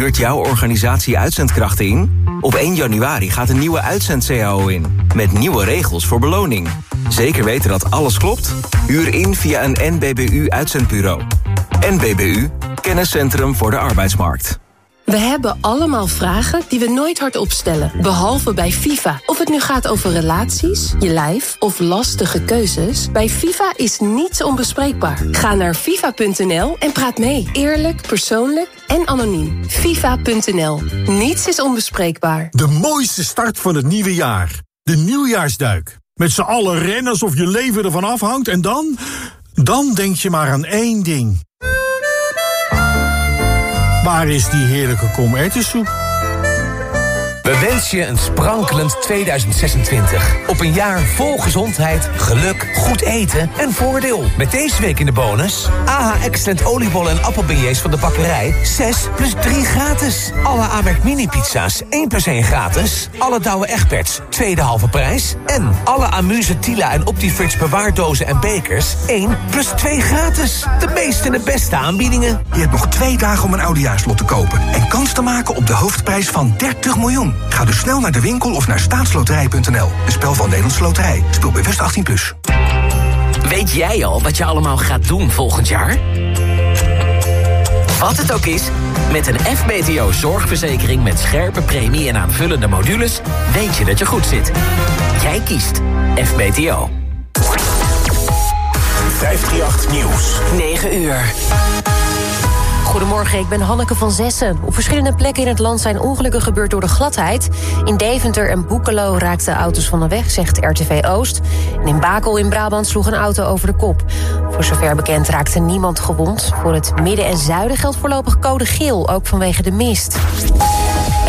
Huurt jouw organisatie uitzendkrachten in? Op 1 januari gaat een nieuwe uitzend-CAO in. Met nieuwe regels voor beloning. Zeker weten dat alles klopt? Huur in via een NBBU-uitzendbureau. NBBU, kenniscentrum voor de arbeidsmarkt. We hebben allemaal vragen die we nooit hardop stellen. Behalve bij FIFA. Of het nu gaat over relaties, je lijf of lastige keuzes. Bij FIFA is niets onbespreekbaar. Ga naar FIFA.nl en praat mee. Eerlijk, persoonlijk en anoniem. FIFA.nl. Niets is onbespreekbaar. De mooiste start van het nieuwe jaar. De nieuwjaarsduik. Met z'n allen rennen alsof je leven ervan afhangt en dan... Dan denk je maar aan één ding. Waar is die heerlijke komertensoep? We wensen je een sprankelend 2026. Op een jaar vol gezondheid, geluk, goed eten en voordeel. Met deze week in de bonus... AH Excellent oliebollen en appelbeignets van de bakkerij... 6 plus 3 gratis. Alle Amerk mini-pizza's 1 plus 1 gratis. Alle Douwe Egberts, tweede halve prijs. En alle Amuse Tila en Optifrits bewaardozen en bekers... 1 plus 2 gratis. De meeste en de beste aanbiedingen. Je hebt nog twee dagen om een oudejaarslot te kopen... en kans te maken op de hoofdprijs van 30 miljoen. Ga dus snel naar de winkel of naar staatsloterij.nl. Een spel van Nederlandse Loterij. Speel bewust 18+. Plus. Weet jij al wat je allemaal gaat doen volgend jaar? Wat het ook is, met een FBTO zorgverzekering met scherpe premie en aanvullende modules... weet je dat je goed zit. Jij kiest FBTO. 538 Nieuws. 9 uur. Goedemorgen, ik ben Hanneke van Zessen. Op verschillende plekken in het land zijn ongelukken gebeurd door de gladheid. In Deventer en Boekelo raakten auto's van de weg, zegt RTV Oost. En in Bakel in Brabant sloeg een auto over de kop. Voor zover bekend raakte niemand gewond. Voor het midden en zuiden geldt voorlopig code geel, ook vanwege de mist.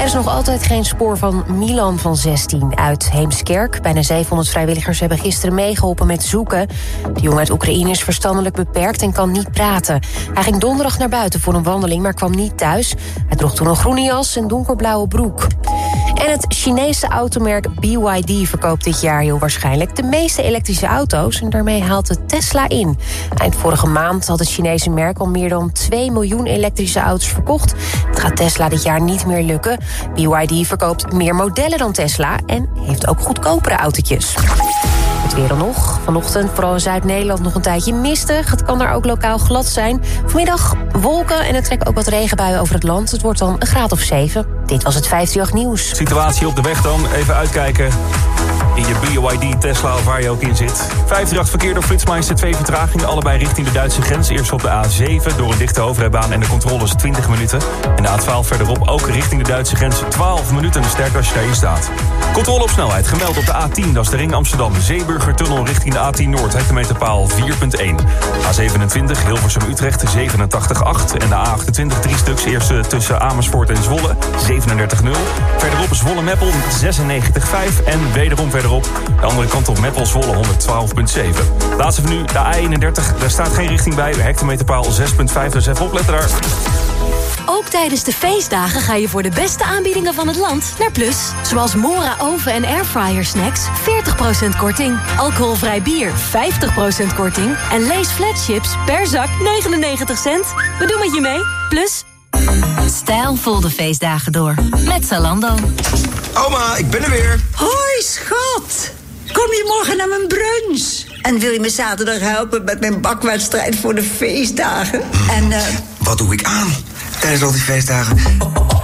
Er is nog altijd geen spoor van Milan van 16 uit Heemskerk. Bijna 700 vrijwilligers hebben gisteren meegeholpen met zoeken. De jongen uit Oekraïne is verstandelijk beperkt en kan niet praten. Hij ging donderdag naar buiten voor een wandeling, maar kwam niet thuis. Hij droeg toen een groene jas en donkerblauwe broek. En het Chinese automerk BYD verkoopt dit jaar heel waarschijnlijk... de meeste elektrische auto's en daarmee haalt het Tesla in. Eind vorige maand had het Chinese merk al meer dan 2 miljoen elektrische auto's verkocht. Het gaat Tesla dit jaar niet meer lukken. BYD verkoopt meer modellen dan Tesla en heeft ook goedkopere autootjes. Het weer dan nog. Vanochtend vooral in Zuid-Nederland nog een tijdje mistig. Het kan daar ook lokaal glad zijn. Vanmiddag wolken en er trekken ook wat regenbuien over het land. Het wordt dan een graad of 7. Dit was het 58 Nieuws. Situatie op de weg dan. Even uitkijken je BYD Tesla of waar je ook in zit. 538 verkeer door Flitsmeister. Twee vertragingen, allebei richting de Duitse grens. Eerst op de A7 door een dichte overrijbaan en de controle is 20 minuten. En de A12 verderop ook richting de Duitse grens 12 minuten. Sterk als je daarin staat. Controle op snelheid gemeld op de A10, dat is de ring Amsterdam. Zeeburgertunnel richting de A10 Noord, hectometerpaal 4.1. A27 Hilversum-Utrecht 87.8 en de A28 drie stuks. Eerst tussen Amersfoort en Zwolle 37.0. Verderop Zwolle-Meppel 96.5 en wederom verderop de andere kant op Meppel-Zwolle 112.7. Laatste van nu, de A31, daar staat geen richting bij. De hectometerpaal 6.5, dus even opletten daar. Ook tijdens de feestdagen ga je voor de beste aanbiedingen van het land naar Plus. Zoals Mora oven- en airfryer snacks 40% korting. Alcoholvrij bier 50% korting. En Lees flatships per zak 99 cent. We doen met je mee. Plus. Stijlvol de feestdagen door. Met Zalando. Oma, ik ben er weer. Hoi, schat. Kom je morgen naar mijn brunch? En wil je me zaterdag helpen met mijn bakwedstrijd voor de feestdagen? En, uh... Wat doe ik aan tijdens al die feestdagen?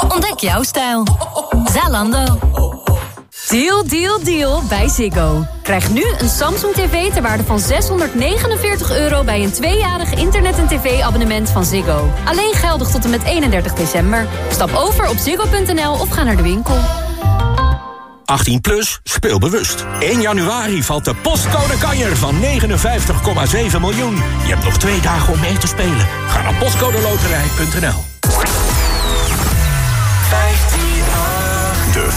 Ontdek jouw stijl. Zalando. Deal, deal, deal bij Ziggo. Krijg nu een Samsung TV ter waarde van 649 euro... bij een tweejarig internet- en tv-abonnement van Ziggo. Alleen geldig tot en met 31 december. Stap over op ziggo.nl of ga naar de winkel. 18 plus, speel bewust. 1 januari valt de postcode kanjer van 59,7 miljoen. Je hebt nog twee dagen om mee te spelen. Ga naar postcodeloterij.nl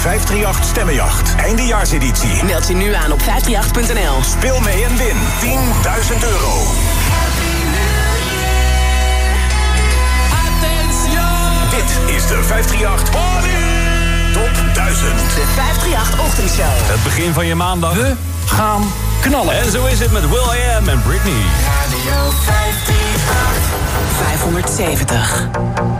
538 Stemmenjacht. Eindejaarseditie. Meld je nu aan op 538.nl. Speel mee en win 10.000 euro. Dit is de 538 Top 1000. De 538 Ochtendshow. Het begin van je maandag. We gaan knallen. En zo is het met Will I Am en Britney. Radio 538. 570.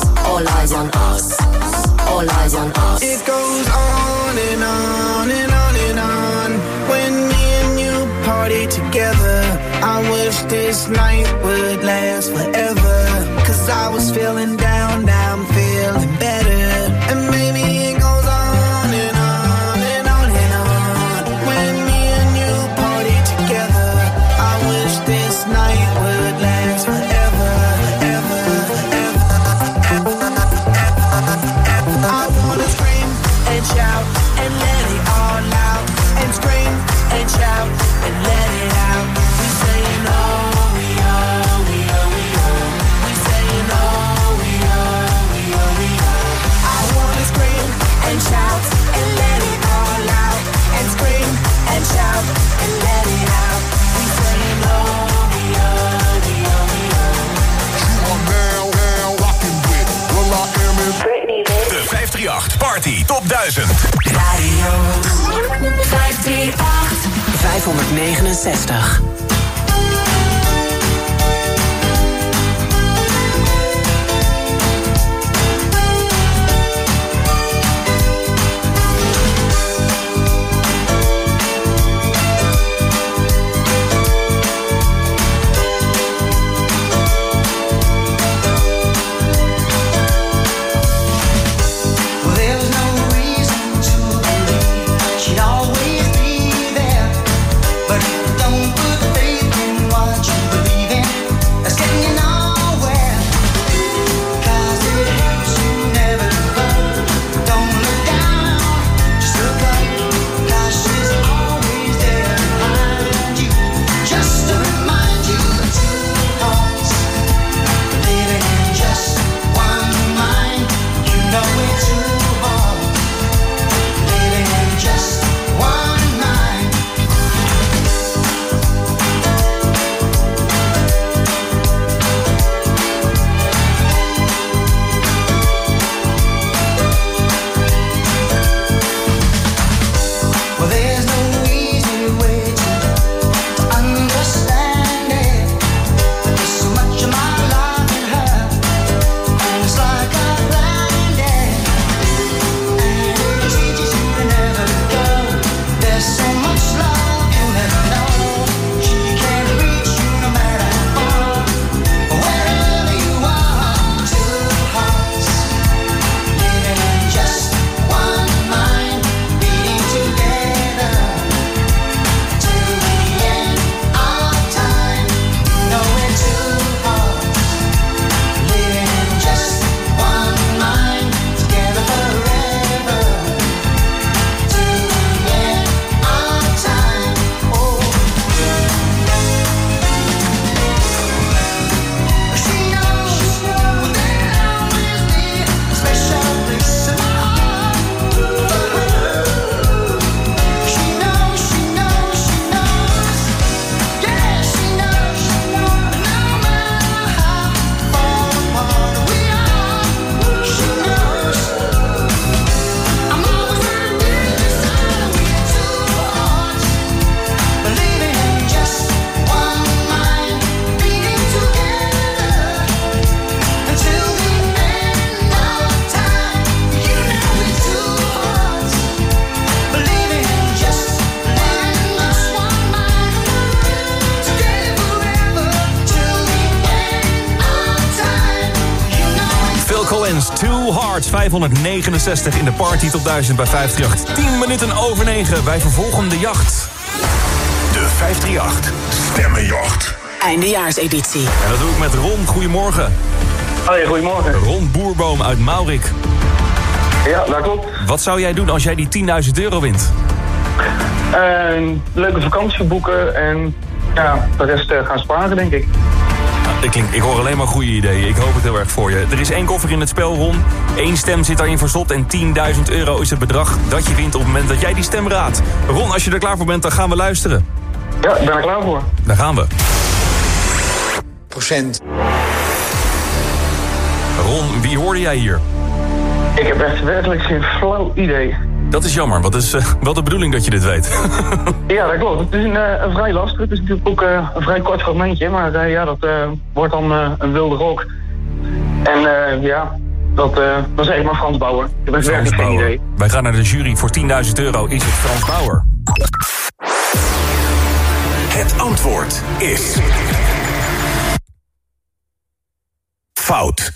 All eyes on us. All eyes on us. It goes on and on and on and on. When me and you party together, I wish this night would last forever. Cause I was feeling down, now I'm feeling better. 569 in de party tot 1000 bij 538. 10 minuten over 9, wij vervolgen de jacht. De 538 Stemmenjacht. Eindejaarseditie. En dat doe ik met Ron. Goedemorgen. Hoi, goedemorgen. Ron Boerboom uit Maurik. Ja, dat klopt. Wat zou jij doen als jij die 10.000 euro wint? Een leuke vakantie boeken en ja, de rest eh, gaan sparen, denk ik. Ik, klink, ik hoor alleen maar goede ideeën. Ik hoop het heel erg voor je. Er is één koffer in het spel, Ron. Eén stem zit daarin verstot en 10.000 euro is het bedrag dat je wint op het moment dat jij die stem raadt. Ron, als je er klaar voor bent, dan gaan we luisteren. Ja, ik ben er klaar voor. Daar gaan we. Procent. Ron, wie hoorde jij hier? Ik heb echt werkelijk geen flauw idee. Dat is jammer, want het is eh, wel de bedoeling dat je dit weet. Ja, dat klopt. Het is een, eh, een vrij lastig. Het is natuurlijk ook eh, een vrij kort fragmentje, maar ja, dat eh, wordt dan eh, een wilde rok. En eh, ja, dat, eh dat is echt maar Frans Bauer. Ik heb werkelijk geen Bauer. idee. Wij gaan naar de jury voor 10.000 euro. Is het Frans Bauer? Het antwoord is... Fout.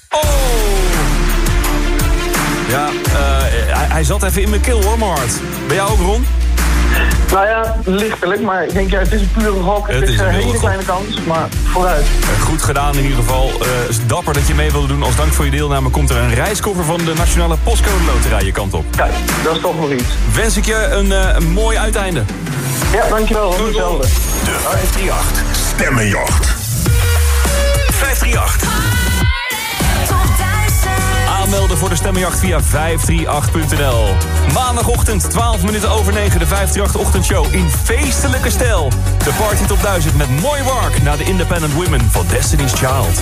Ja, eh, hij, hij zat even in mijn keel hoor, mijn hart. Ben jij ook, Ron? Nou ja, lichtelijk, maar ik denk, ja, het is een pure gok. Het, Het is, is een hele gok. kleine kans, maar vooruit. Eh, Goed gedaan in ieder geval. Eh, is dapper dat je mee wilde doen. Als dank voor je deelname komt er een reiskoffer van de Nationale Postcode Loterij je kant op. Kijk, dat is toch nog iets. Wens ik je een, eh, een mooi uiteinde. Ja, dankjewel. Doei, hetzelfde. De 538 Stemmenjacht. 538. Aanmelden voor de stemmenjacht via 538.nl. Maandagochtend, 12 minuten over 9, de 538-ochtendshow in feestelijke stijl. De Party Top 1000 met Mooi Wark naar de Independent Women van Destiny's Child.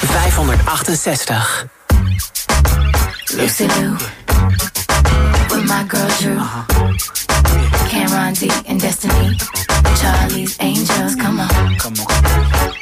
568. Lucy Lou, with my girl Drew, Cameron D and Destiny, Charlie's Angels. Come on, come on,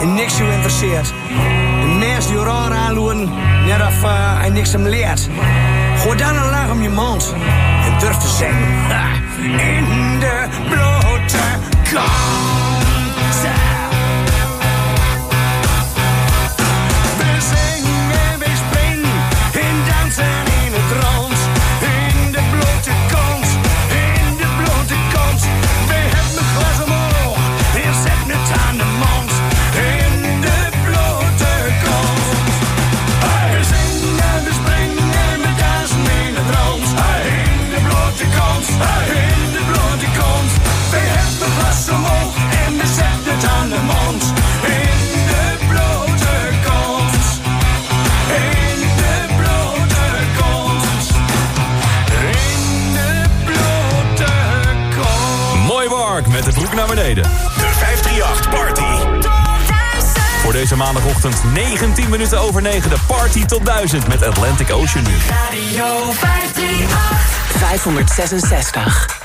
en niks je interesseert. De mensen die raar aanloeren, net of uh, hij niks hem leert. Gooi dan een laag om je mond en durf te zingen. In de blote kamer. deze maandagochtend. 19 minuten over 9, de party tot 1000 met Atlantic Ocean nu. Radio 538. 566.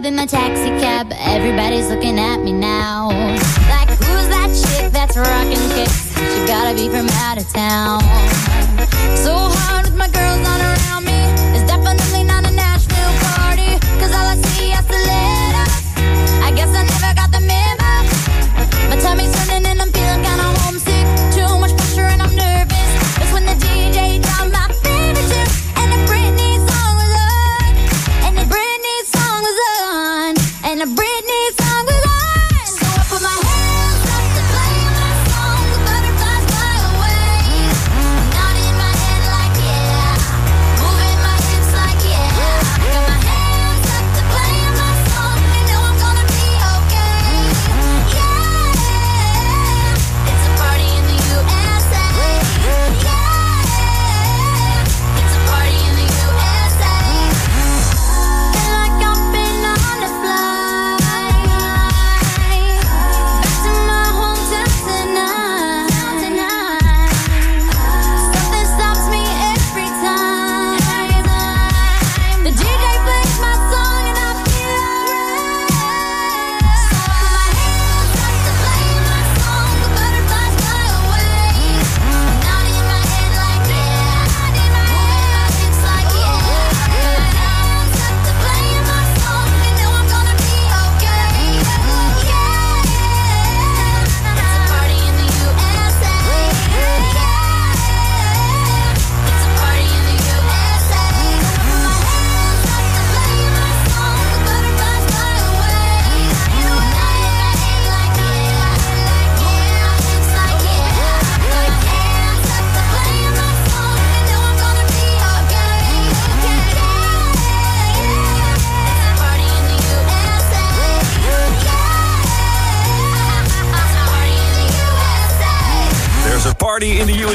The club in my taxi cab. Everybody's looking at me now. Like, who's that chick that's rocking kicks? She gotta be from out of town. So hard with my girls on around me. It's definitely not a Nashville party. Cause all I see are stilettos. I guess I never got the memo. My tummy's turning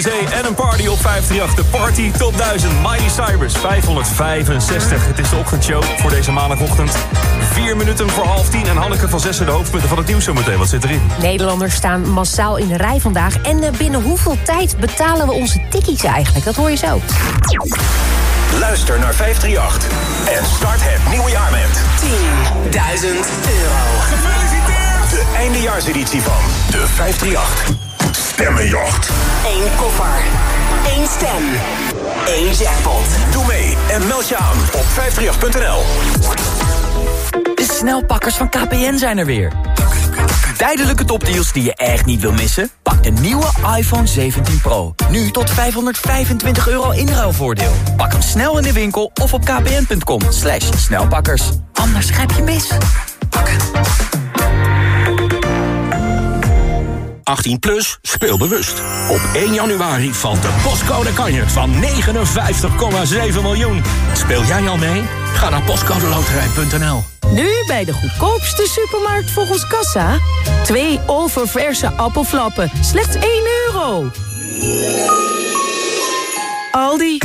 en een party op 538. De Party Top 1000. Mighty Cyrus 565. Het is de ochtendshow voor deze maandagochtend. Vier minuten voor half tien. En Hanneke van Zessen, de hoofdpunten van het nieuws zometeen. Wat zit erin? Nederlanders staan massaal in de rij vandaag. En eh, binnen hoeveel tijd betalen we onze tikkies eigenlijk? Dat hoor je zo. Luister naar 538 en start het nieuwe jaar met 10.000 euro. Gefeliciteerd! De eindejaarseditie van de 538 Stemmenjacht. Eén koffer. Eén stem. Eén jackpot. Doe mee en meld je aan op 538.nl. De snelpakkers van KPN zijn er weer. Tijdelijke topdeals die je echt niet wil missen? Pak de nieuwe iPhone 17 Pro. Nu tot 525 euro inruilvoordeel. Pak hem snel in de winkel of op kpn.com. Slash snelpakkers. Anders grijp je mis. 18 plus, speel bewust. Op 1 januari valt de postcode kanjer van 59,7 miljoen. Speel jij al mee? Ga naar postcodeloterij.nl. Nu bij de goedkoopste supermarkt volgens Kassa. Twee oververse appelflappen, slechts 1 euro. Aldi.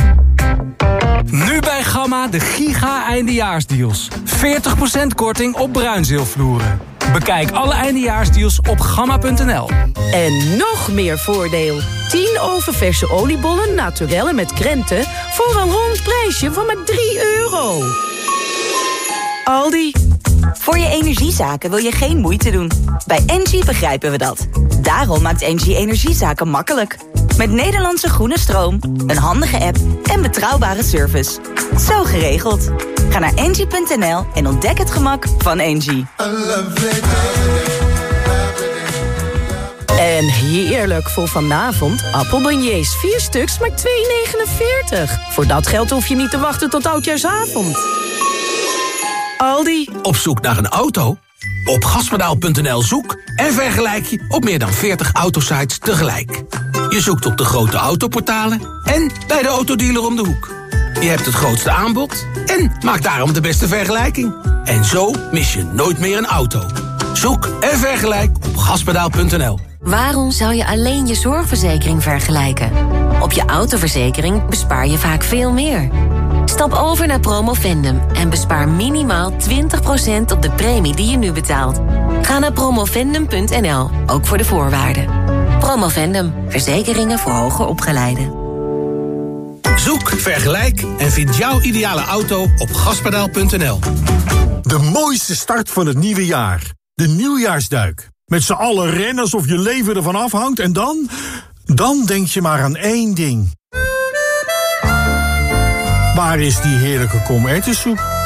Nu bij Gamma de giga eindejaarsdeals. 40% korting op bruinzeelvloeren. Bekijk alle eindejaarsdeals op gamma.nl. En nog meer voordeel. 10 oververse oliebollen naturellen met krenten... voor een rond prijsje van maar 3 euro. Aldi. Voor je energie energiezaken wil je geen moeite doen. Bij Engie begrijpen we dat. Daarom maakt Engie energiezaken makkelijk. Met Nederlandse groene stroom, een handige app en betrouwbare service. Zo geregeld. Ga naar engie.nl en ontdek het gemak van Engie. En heerlijk voor vanavond. Appelbeignets, 4 stuks, maar 2,49. Voor dat geld hoef je niet te wachten tot oudjaarsavond. Aldi. Op zoek naar een auto? Op gaspedaal.nl zoek en vergelijk je op meer dan 40 autosites tegelijk. Je zoekt op de grote autoportalen en bij de autodealer om de hoek. Je hebt het grootste aanbod en maakt daarom de beste vergelijking. En zo mis je nooit meer een auto. Zoek en vergelijk op gaspedaal.nl. Waarom zou je alleen je zorgverzekering vergelijken? Op je autoverzekering bespaar je vaak veel meer. Stap over naar Promovendum en bespaar minimaal 20% op de premie die je nu betaalt. Ga naar promovendum.nl, ook voor de voorwaarden. Promovendum, verzekeringen voor hoger opgeleiden. Zoek, vergelijk en vind jouw ideale auto op gaspedaal.nl. De mooiste start van het nieuwe jaar. De nieuwjaarsduik. Met z'n allen rennen alsof je leven ervan afhangt en dan... Dan denk je maar aan één ding. Waar is die heerlijke komertensoep?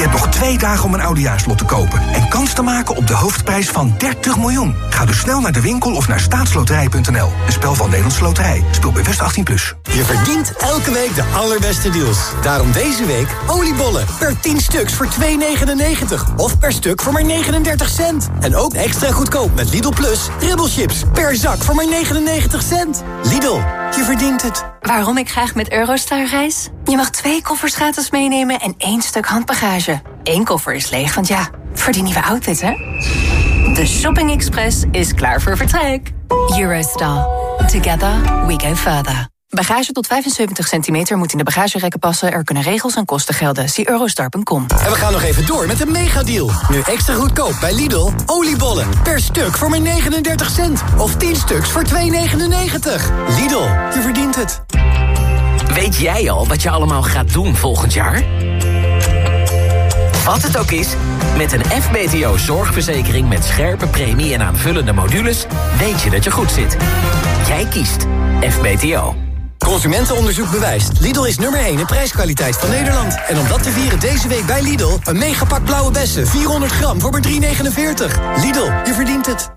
Je hebt nog twee dagen om een oudejaarslot te kopen... en kans te maken op de hoofdprijs van 30 miljoen. Ga dus snel naar de winkel of naar staatsloterij.nl. Een spel van Nederlandse Loterij. Speel bewust 18+. Plus. Je verdient elke week de allerbeste deals. Daarom deze week oliebollen per 10 stuks voor 2,99. Of per stuk voor maar 39 cent. En ook extra goedkoop met Lidl Plus chips per zak voor maar 99 cent. Lidl, je verdient het. Waarom ik graag met Eurostar reis? Je mag twee koffers gratis meenemen en één stuk handbagage. Eén koffer is leeg, want ja, voor die nieuwe outfit, hè? De Shopping Express is klaar voor vertrek. Eurostar. Together we go further. Bagage tot 75 centimeter moet in de bagagerekken passen. Er kunnen regels en kosten gelden. Zie eurostar.com. En we gaan nog even door met een megadeal. Nu extra goedkoop bij Lidl. Oliebollen per stuk voor maar 39 cent. Of 10 stuks voor 2,99. Lidl, je verdient het. Weet jij al wat je allemaal gaat doen volgend jaar? Wat het ook is, met een FBTO zorgverzekering met scherpe premie en aanvullende modules... weet je dat je goed zit. Jij kiest FBTO. Consumentenonderzoek bewijst. Lidl is nummer 1 in prijskwaliteit van Nederland. En om dat te vieren deze week bij Lidl... een megapak blauwe bessen, 400 gram voor maar 3,49. Lidl, je verdient het.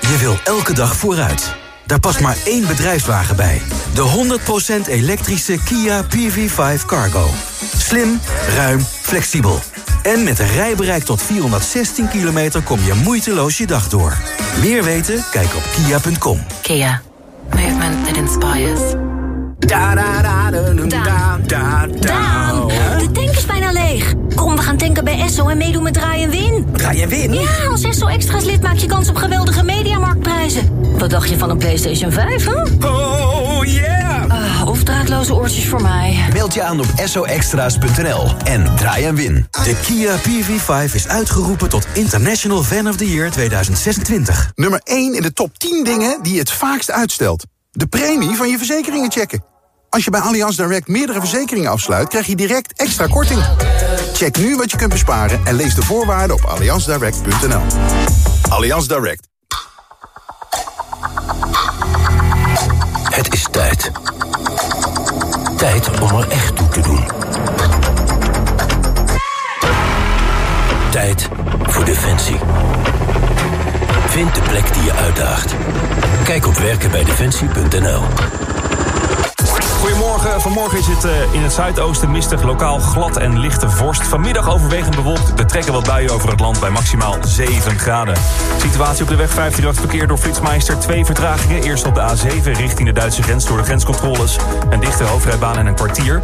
Je wil elke dag vooruit. Daar past maar één bedrijfswagen bij. De 100% elektrische Kia PV5 Cargo. Slim, ruim, flexibel. En met een rijbereik tot 416 kilometer kom je moeiteloos je dag door. Meer weten? Kijk op kia.com. Kia. Movement that inspires. Da, da, da, da, da, da, Daan, de tank is bijna leeg. Kom, we gaan tanken bij Esso en meedoen met Draai en Win. Draai en Win? Ja, als Esso Extra's lid maak je kans op geweldige mediamarktprijzen. Wat dacht je van een PlayStation 5, hè? Oh, yeah! Uh, of draadloze oortjes voor mij. Meld je aan op soextras.nl en draai en win. De Kia PV5 is uitgeroepen tot International Fan of the Year 2026. Nummer 1 in de top 10 dingen die je het vaakst uitstelt. De premie van je verzekeringen checken. Als je bij Allianz Direct meerdere verzekeringen afsluit... krijg je direct extra korting. Check nu wat je kunt besparen en lees de voorwaarden op allianzdirect.nl. Allianz Direct. Het is tijd. Tijd om er echt toe te doen. Tijd voor Defensie. Vind de plek die je uitdaagt. Kijk op werkenbijdefensie.nl Goedemorgen. Vanmorgen is het uh, in het zuidoosten mistig, lokaal glad en lichte vorst. Vanmiddag overwegend bewolkt. Er trekken wat buien over het land bij maximaal 7 graden. Situatie op de weg 538 verkeer door Flitsmeister. Twee vertragingen. Eerst op de A7 richting de Duitse grens door de grenscontroles. Een dichte hoofdrijbaan en een kwartier.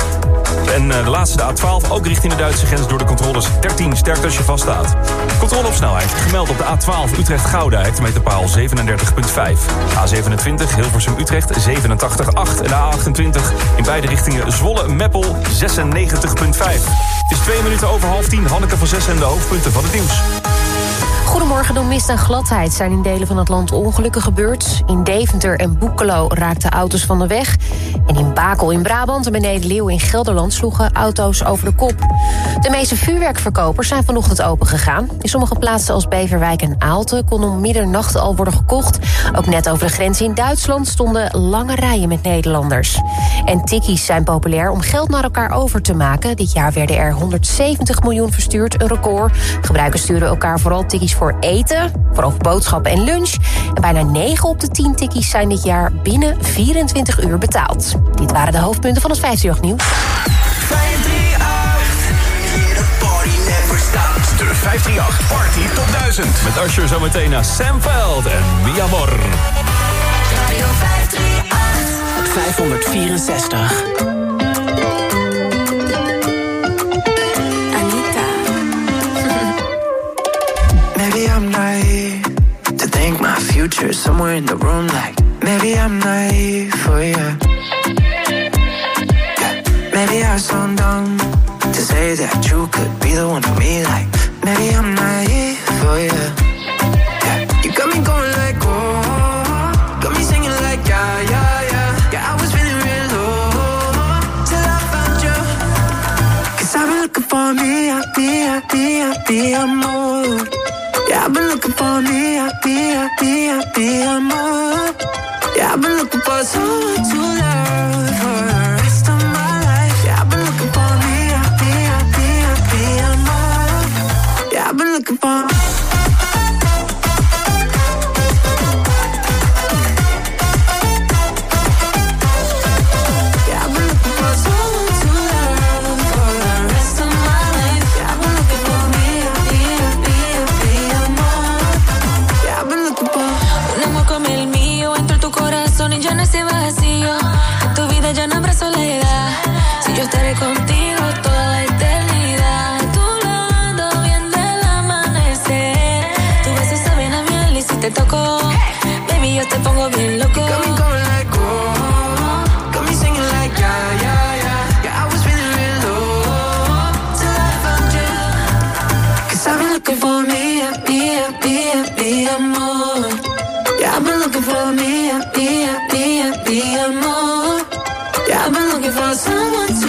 En uh, de laatste de A12 ook richting de Duitse grens door de controles 13. Sterk als je vaststaat. Controle op snelheid. Gemeld op de A12 Utrecht-Gouda. Hectometerpaal 37.5. A27 Hilversum-Utrecht 87.8. En de A28 in beide richtingen Zwolle-Meppel 96.5. Het is twee minuten over half tien. Hanneke van Zes en de hoofdpunten van het nieuws. Goedemorgen, door mist en gladheid zijn in delen van het land ongelukken gebeurd. In Deventer en Boekelo raakten auto's van de weg. En in Bakel in Brabant en beneden Leeuw in Gelderland sloegen auto's over de kop. De meeste vuurwerkverkopers zijn vanochtend open gegaan. In sommige plaatsen als Beverwijk en Aalten kon om middernacht al worden gekocht. Ook net over de grens in Duitsland stonden lange rijen met Nederlanders. En tikkies zijn populair om geld naar elkaar over te maken. Dit jaar werden er 170 miljoen verstuurd, een record. Gebruikers sturen elkaar vooral tikkies voor eten, vooral voor boodschappen en lunch. En bijna 9 op de 10 tikkies zijn dit jaar binnen 24 uur betaald. Dit waren de hoofdpunten van het 58 nieuws. 538. De 538 Party Top 1000. Met Usher zometeen naar Sam Veld en Mi Amor. Radio 564. My future somewhere in the room. Like, maybe I'm naive for you. Maybe I sound dumb to say that you could be the one for me. Like, maybe I'm naive for you. Yeah. You got me going like, oh, got me singing like, yeah, yeah, yeah. Yeah, I was feeling real low till I found you. Cause I've been looking for me, I be, I be, I'm more. I've been looking for me, be, I be, I'm more. Yeah, I've been looking for someone to love want someone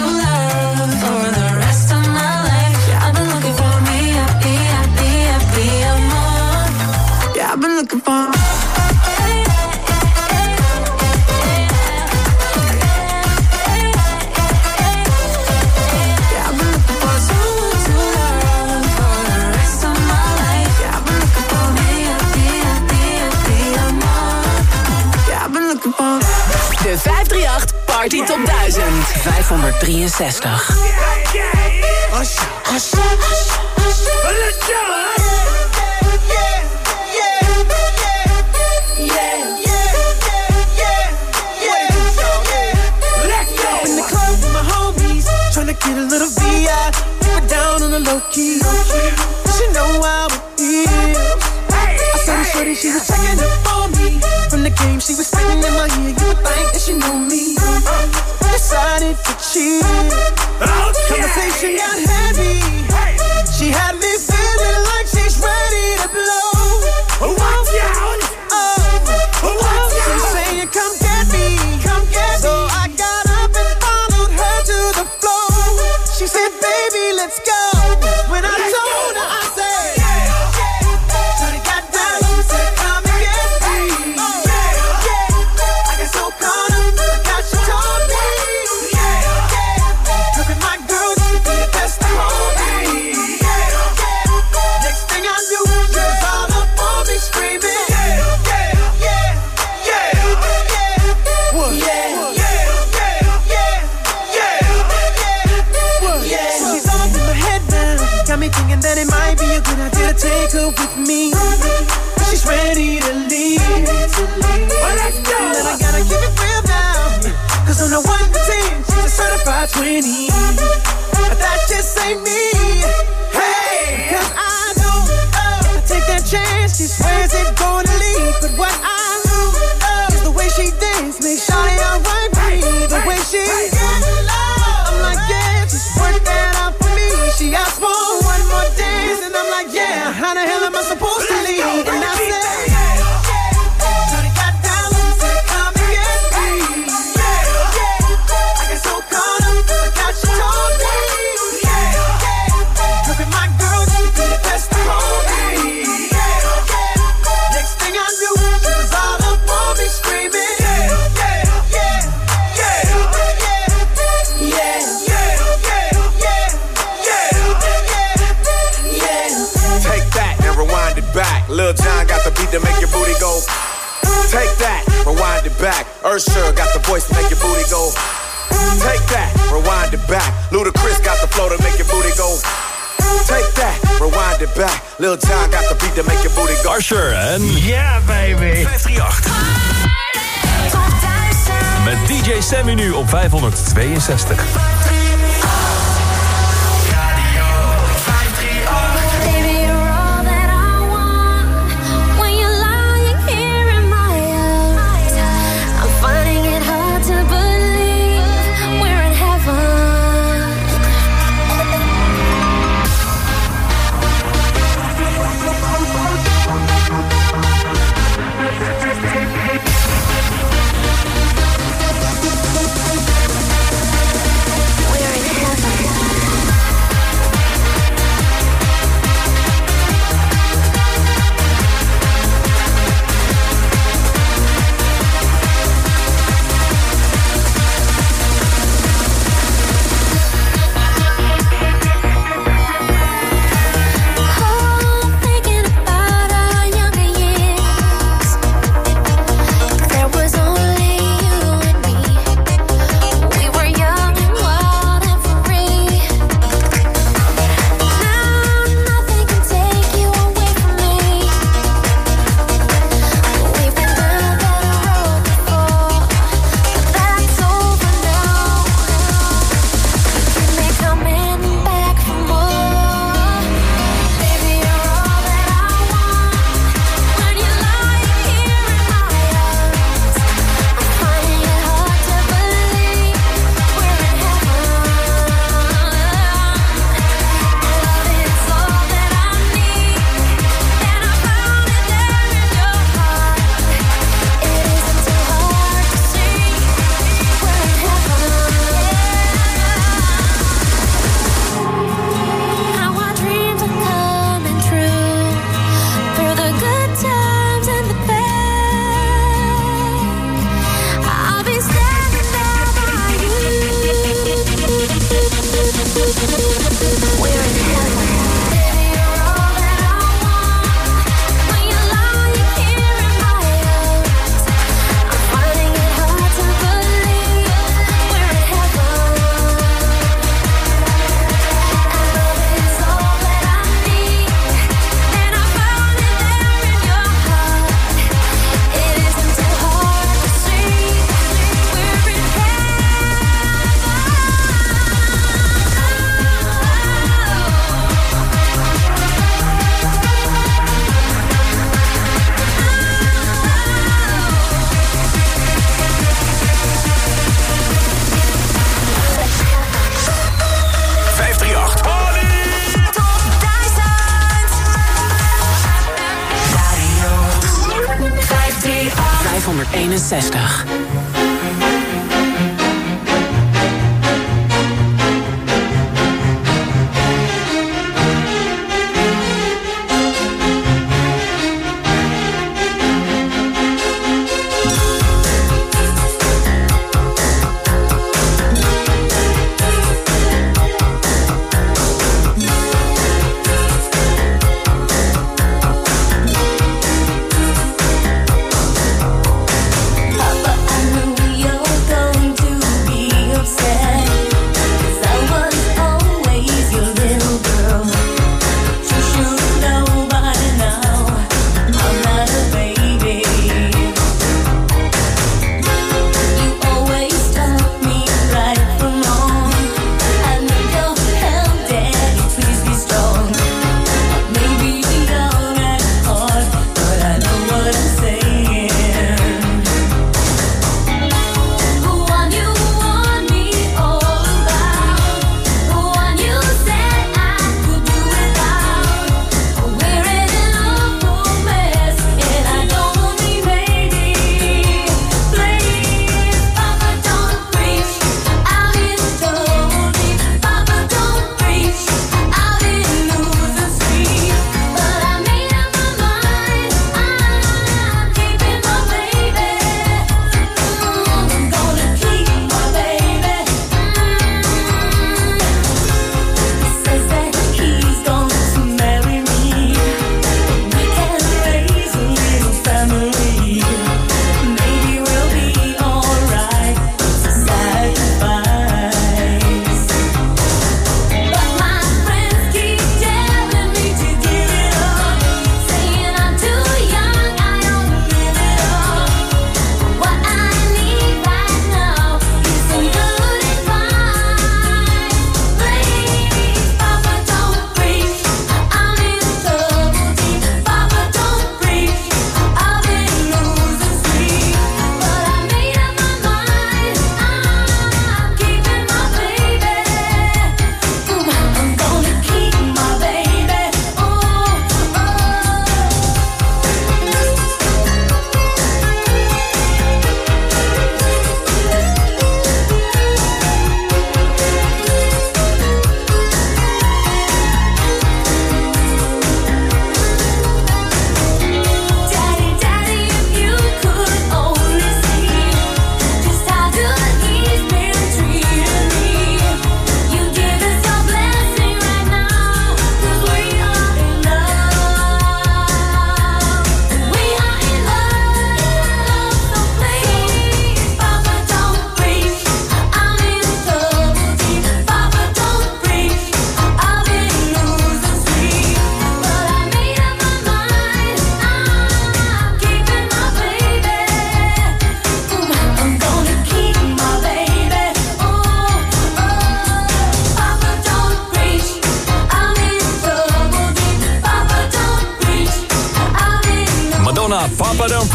Party Top 1000. 563. In the club with my homies, tryna get a little VI. Keep it down on the low key. She know how it is. I saw the shorty, she was checking up on me. From the game, she was spitting in my ear. You would think that she knew me. Decided to cheat. Oh, Conversation got heavy. Her with me. She's ready to leave. Well, let's go. And I gotta keep it real now. Cause on the 1 to 10, she's a certified 20. But that just ain't me. Hey, cause I know uh, I take that chance. She swears it's gonna Take that, rewind it back. Ursher got the voice to make your booty go. Take that, rewind it back. Ludacris got the flow to make your booty go. Take that, rewind it back. Lil Jon got the beat to make your booty go. Ursher en... Yeah, baby. 538. Met DJ Sammy nu op 562.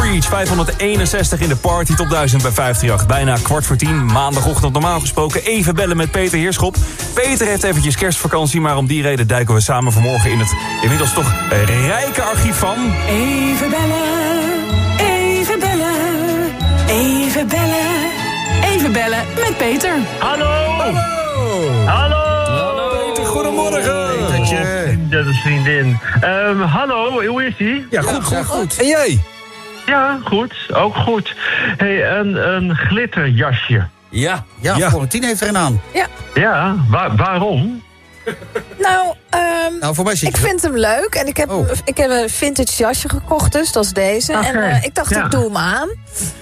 Papa Don't Preach. 561 in de party top 1000 bij 538. Bijna kwart voor tien. Maandagochtend normaal gesproken. Even bellen met Peter Heerschop. Peter heeft eventjes kerstvakantie. Maar om die reden duiken we samen vanmorgen in het inmiddels toch rijke archief van... Even bellen, even bellen, even bellen, even bellen met Peter. Hallo! Hallo! Hallo! Peter, goedemorgen! Dat is vriendin. Ehm, hallo, hoe is ie? Ja, goed, goed, goed. En jij? Ja, goed. Ook goed. hey, een, een glitterjasje. Ja, ja, Florentien heeft er een aan. Ja. Ja, wa- waarom? Nou, ehm, Nou, voor mij zit ik je- vind hem leuk. En ik heb, Oh. ik heb een vintage jasje gekocht, dus dat is deze. Oké, En eh, ik dacht, ja. ik doe hem aan.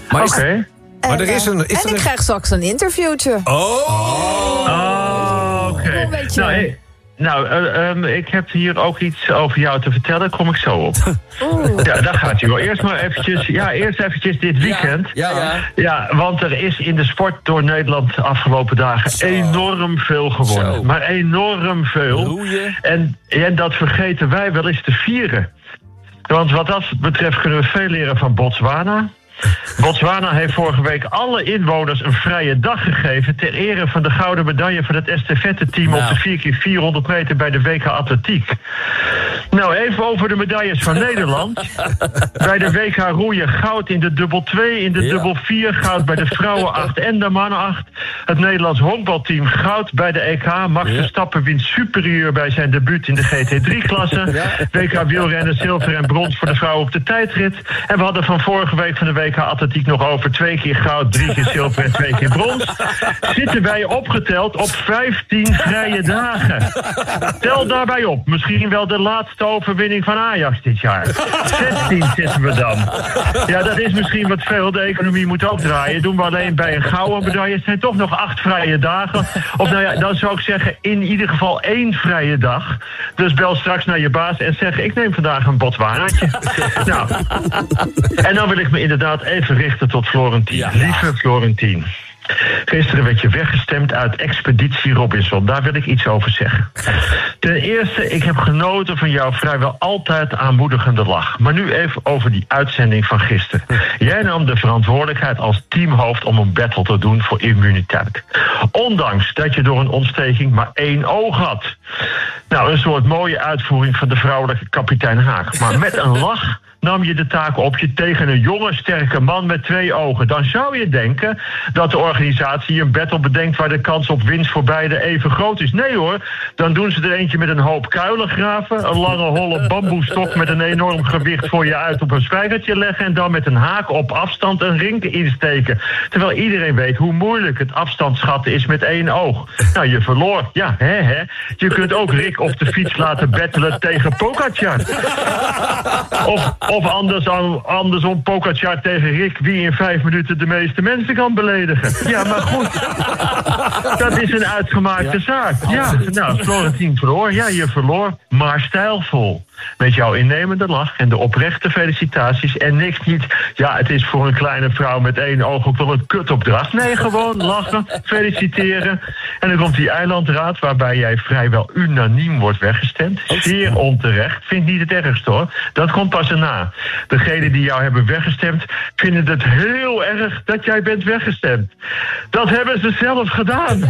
Maar Oké. En, er is een- eh, is en er ik een- krijg straks een interviewtje. Oh, oké. Weet je? Nou, hey, nou eh, ehm, ik heb hier ook iets over jou te vertellen. Kom ik zo op. Oeh. Ja, daar gaat u wel. Eerst maar eventjes, ja, eerst eventjes dit weekend. Ja, ja. Ja, want er is in de sport door Nederland de afgelopen dagen enorm veel gewonnen. Zo. Maar enorm veel. Roeien. En, en dat vergeten wij wel eens te vieren. Want wat dat betreft kunnen we veel leren van Botswana. Botswana heeft vorige week alle inwoners een vrije dag gegeven... ter ere van de gouden medaille van het estafette-team... op Nou. de 4x400 meter bij de WK Atletiek. Nou, even over de medailles van Nederland. Bij de WK roeien goud in de dubbel 2, in de Ja. dubbel 4... goud bij de vrouwen 8 en de mannen 8. Het Nederlands honkbalteam goud bij de EK. Max Verstappen wint superieur bij zijn debuut in de GT3-klasse. WK wielrennen zilver en brons voor de vrouwen op de tijdrit. En we hadden van vorige week van de WK Atletiek nog over... twee keer goud, drie keer zilver en twee keer brons. Zitten wij opgeteld op 15 vrije dagen. Tel daarbij op. Misschien wel de laatste overwinning van Ajax dit jaar. 16 zitten we dan. Ja, dat is misschien wat veel. De economie moet ook draaien. Doen we alleen bij een gouden medaille. Het zijn toch nog acht vrije dagen. Of nou ja, dan zou ik zeggen in ieder geval één vrije dag. Dus bel straks naar je baas en zeg... ik neem vandaag een Botswanaatje. nou, en dan wil ik me inderdaad even richten tot Florentien. Lieve Florentien. Gisteren werd je weggestemd uit Expeditie Robinson. Daar wil ik iets over zeggen. Ten eerste, ik heb genoten van jouw vrijwel altijd aanmoedigende lach. Maar nu even over die uitzending van gisteren. Jij nam de verantwoordelijkheid als teamhoofd om een battle te doen voor immuniteit. Ondanks dat je door een ontsteking maar één oog had. Nou, een soort mooie uitvoering van de vrouwelijke kapitein Haag. Maar met een lach nam je de taak op je tegen een jonge, sterke man met twee ogen. Dan zou je denken dat de organisatie een battle bedenkt waar de kans op winst voor beide even groot is. Nee hoor, dan doen ze er eentje met een hoop kuilen graven, een lange holle bamboestok met een enorm gewicht voor je uit op een spijkertje leggen en dan met een haak op afstand een ring insteken. Terwijl iedereen weet hoe moeilijk het afstand schatten is met één oog. Nou, je verloor. Ja, hè, hè. Je kunt ook Rick op de fiets laten battelen tegen Pogacar. Of, of anders, andersom Pogacar tegen Rick... wie in vijf minuten de meeste mensen kan beledigen. Ja, maar goed. Dat is een uitgemaakte zaak. Ja, nou, Florentien verloor. Ja, je verloor, maar stijlvol. Met jouw innemende lach en de oprechte felicitaties. En niks niet, ja, het is voor een kleine vrouw met één oog ook wel een kutopdracht. Nee, gewoon lachen, feliciteren. En dan komt die eilandraad waarbij jij vrijwel unaniem wordt weggestemd. Zeer onterecht. Vind niet het ergste hoor. Dat komt pas erna. Degenen die jou hebben weggestemd vinden het heel erg dat jij bent weggestemd. Dat hebben ze zelf gedaan.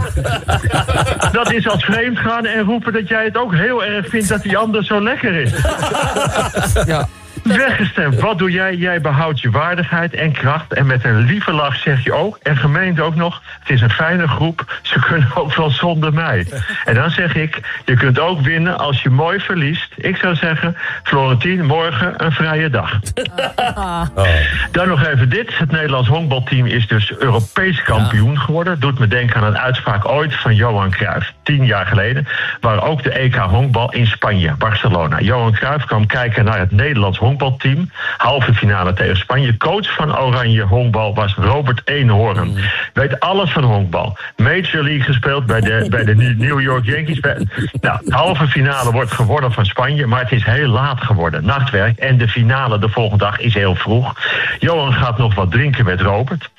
Dat is als vreemd gaan en roepen dat jij het ook heel erg vindt dat die ander zo lekker is. Ja. Weggestemd. Wat doe jij? Jij behoudt je waardigheid en kracht. En met een lieve lach zeg je ook, en gemeend ook nog... het is een fijne groep, ze kunnen ook wel zonder mij. En dan zeg ik, je kunt ook winnen als je mooi verliest. Ik zou zeggen, Florentien, morgen een vrije dag. Dan nog even dit. Het Nederlands honkbalteam is dus Europees kampioen geworden. Doet me denken aan een uitspraak ooit van Johan Cruijff. Tien jaar geleden. Waar ook de EK honkbal in Spanje, Barcelona. Johan Cruijff kwam kijken naar het Nederlands honkbalteam. Halve finale tegen Spanje. Coach van Oranje honkbal was Robert Eenhoorn. Weet alles van honkbal. Major League gespeeld bij de, bij de New York Yankees. Nou, halve finale wordt geworden van Spanje. Maar het is heel laat geworden. Nachtwerk. En de finale de volgende dag is heel vroeg. Johan gaat nog wat drinken met Robert.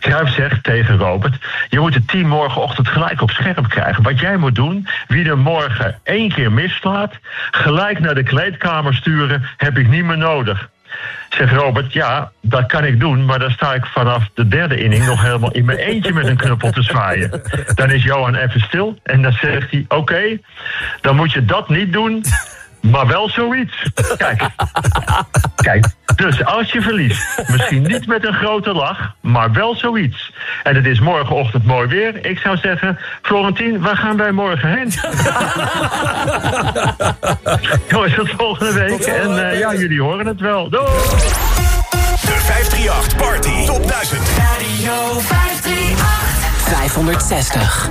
Cruijff zegt tegen Robert... je moet het team morgenochtend gelijk op scherp krijgen. Wat jij moet doen, wie er morgen één keer mislaat... gelijk naar de kleedkamer sturen, heb ik niet meer nodig. Zegt Robert, ja, dat kan ik doen, maar dan sta ik vanaf de derde inning nog helemaal in mijn eentje met een knuppel te zwaaien. Dan is Johan even stil en dan zegt hij, oké, dan moet je dat niet doen, maar wel zoiets. Kijk, kijk, dus als je verliest, misschien niet met een grote lach, maar wel zoiets. En het is morgenochtend mooi weer. Ik zou zeggen, Florentien, waar gaan wij morgen heen? Jongens, tot volgende week. En eh, ja, jullie horen het wel. Doei! De 538 Party Top 1000. Radio 538. 560.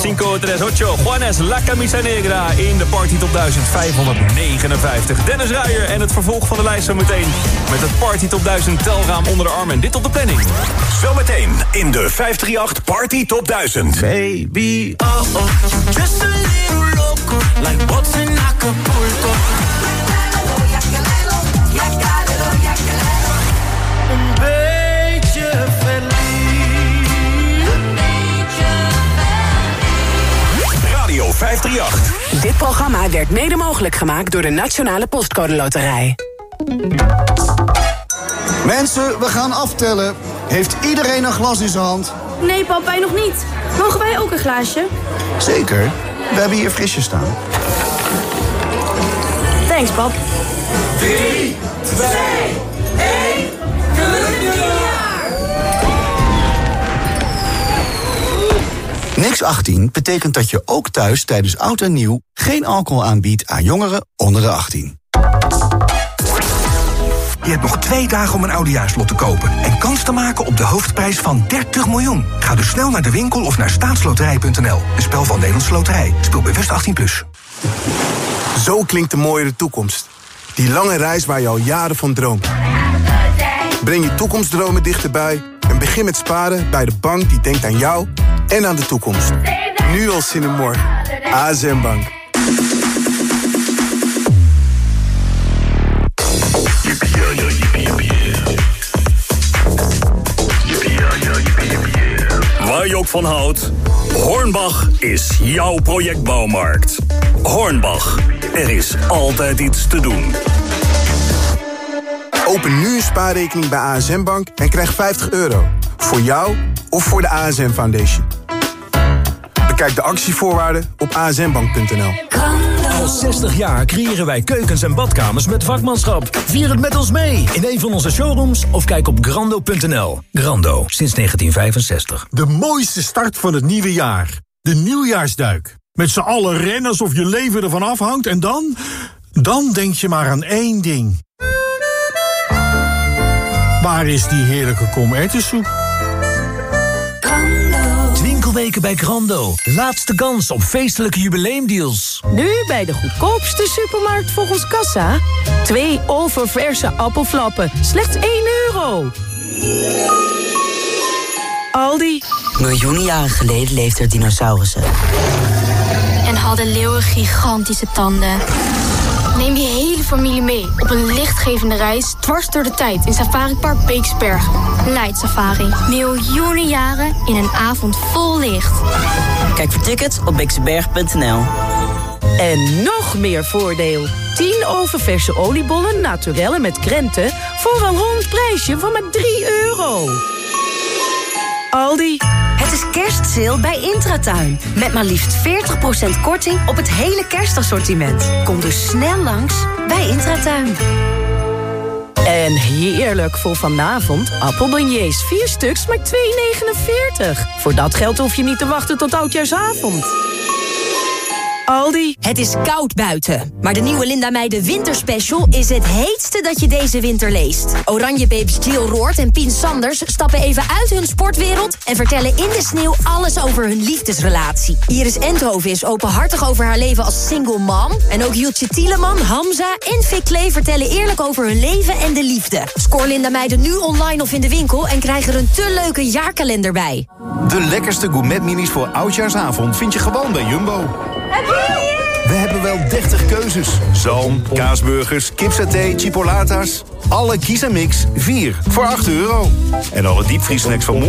Radio 538, Juanes La Camisa Negra in de Party Top 1559. Dennis Ruijer en het vervolg van de lijst zo meteen. Met het Party Top 1000 telraam onder de arm en dit op de planning. Zometeen in de 538 Party Top 1000. Baby, oh oh, just a little loco, like boats in Acapulco. 538. Dit programma werd mede mogelijk gemaakt door de Nationale Postcode Loterij. Mensen, we gaan aftellen. Heeft iedereen een glas in zijn hand? Nee, pap, wij nog niet. Mogen wij ook een glaasje? Zeker. We hebben hier frisjes staan. Thanks, pap. 3, 2, 1, gelukkig Niks 18 betekent dat je ook thuis tijdens oud en nieuw... geen alcohol aanbiedt aan jongeren onder de 18. Je hebt nog twee dagen om een oudejaarslot te kopen... en kans te maken op de hoofdprijs van 30 miljoen. Ga dus snel naar de winkel of naar staatsloterij.nl. Een spel van Nederlandse Loterij. Speel bewust 18+. Plus. Zo klinkt de mooiere toekomst. Die lange reis waar je al jaren van droomt. Breng je toekomstdromen dichterbij en begin met sparen bij de bank die denkt aan jou en aan de toekomst. Nu al zin in morgen. ASM Bank. Waar je ook van houdt, Hornbach is jouw projectbouwmarkt. Hornbach, er is altijd iets te doen. Open nu een spaarrekening bij ASM Bank en krijg 50 euro. Voor jou of voor de ASM Foundation. Bekijk de actievoorwaarden op asmbank.nl. Al 60 jaar creëren wij keukens en badkamers met vakmanschap. Vier het met ons mee in een van onze showrooms of kijk op grando.nl. Grando, sinds 1965. De mooiste start van het nieuwe jaar. De nieuwjaarsduik. Met z'n allen rennen alsof je leven ervan afhangt en dan... Dan denk je maar aan één ding. Waar is die heerlijke komertensoep? Winkelweken bij Grando. Laatste kans op feestelijke jubileumdeals. Nu bij de goedkoopste supermarkt volgens Kassa. Twee oververse appelflappen. Slechts 1 euro. Aldi. Miljoenen jaren geleden leefden er dinosaurussen. En hadden leeuwen gigantische tanden. Neem je hele familie mee op een lichtgevende reis dwars door de tijd in Safari Park Beeksbergen. Light Safari. Miljoenen jaren in een avond vol licht. Kijk voor tickets op bixenberg.nl. En nog meer voordeel. 10 oververse oliebollen naturelle met krenten... voor een rond prijsje van maar 3 euro. Aldi. Het is kerstsale bij Intratuin. Met maar liefst 40% korting op het hele kerstassortiment. Kom dus snel langs bij Intratuin. En heerlijk voor vanavond. Appelbeignets, 4 stuks, maar 2,49. Voor dat geld hoef je niet te wachten tot oudjaarsavond. Het is koud buiten, maar de nieuwe Linda Meijden Winterspecial is het heetste dat je deze winter leest. Oranjebabes Jill Roord en Pien Sanders stappen even uit hun sportwereld... en vertellen in de sneeuw alles over hun liefdesrelatie. Iris Endhoven is openhartig over haar leven als single mom... en ook Jultje Tieleman, Hamza en Vic Klee vertellen eerlijk over hun leven en de liefde. Scoor Linda Meijden nu online of in de winkel... en krijg er een te leuke jaarkalender bij. De lekkerste gourmetminis voor Oudjaarsavond vind je gewoon bij Jumbo. We hebben wel 30 keuzes. Zalm, kaasburgers, kipsaté, chipolatas. Alle kies en mix, 4 voor 8 euro. En alle diepvriesnacks van